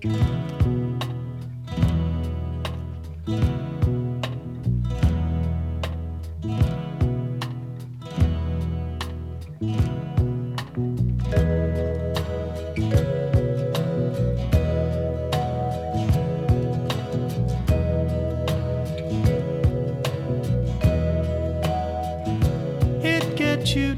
It gets you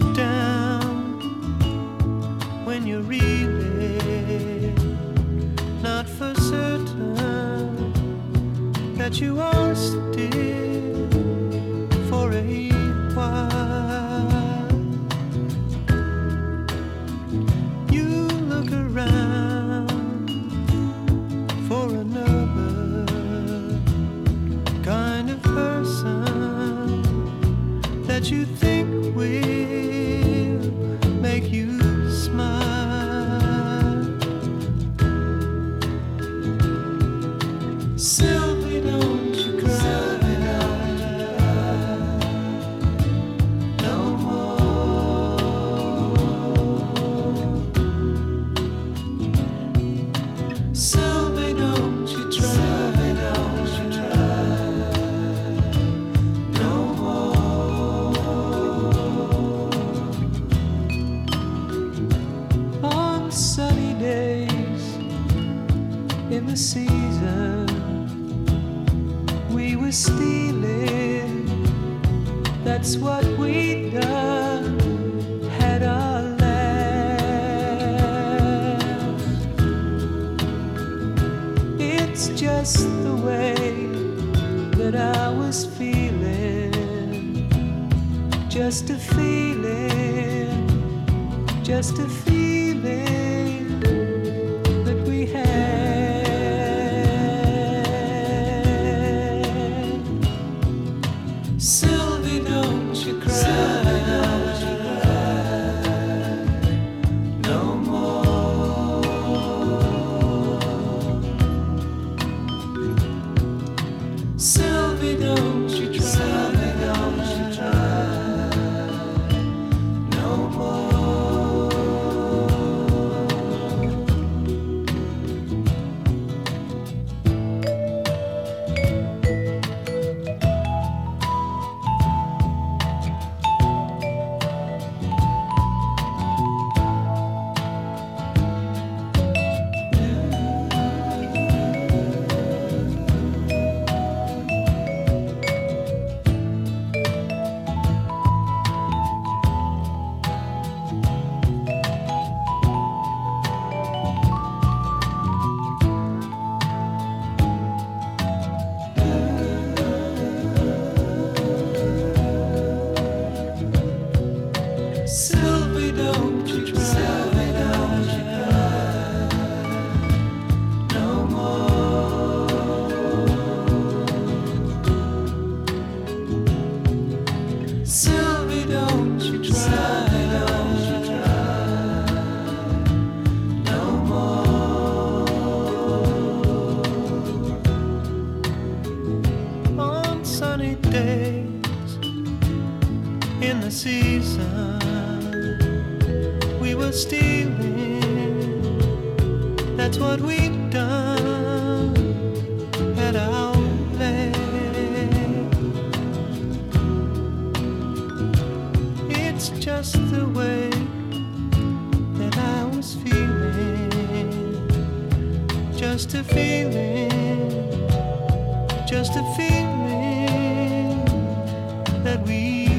that you are still for a while. You look around for another kind of person that you think will make you smile. Sylvie, That's what we done. It's just the way that I was feeling. Just a feeling, just a feeling that we had. Sylvie, don't you cry. Sylvie, don't you try, don't you cry no more. Sylvie, don't you try, don't you try no more. On sunny days in the season stealing. That's what we'd done at our land it's just the way that I was feeling. Just a feeling just a feeling that we